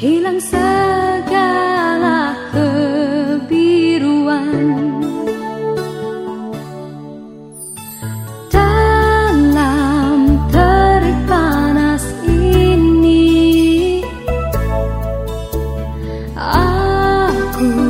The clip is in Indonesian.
Hilang segala kebiruan. Dalam terik panas ini Aku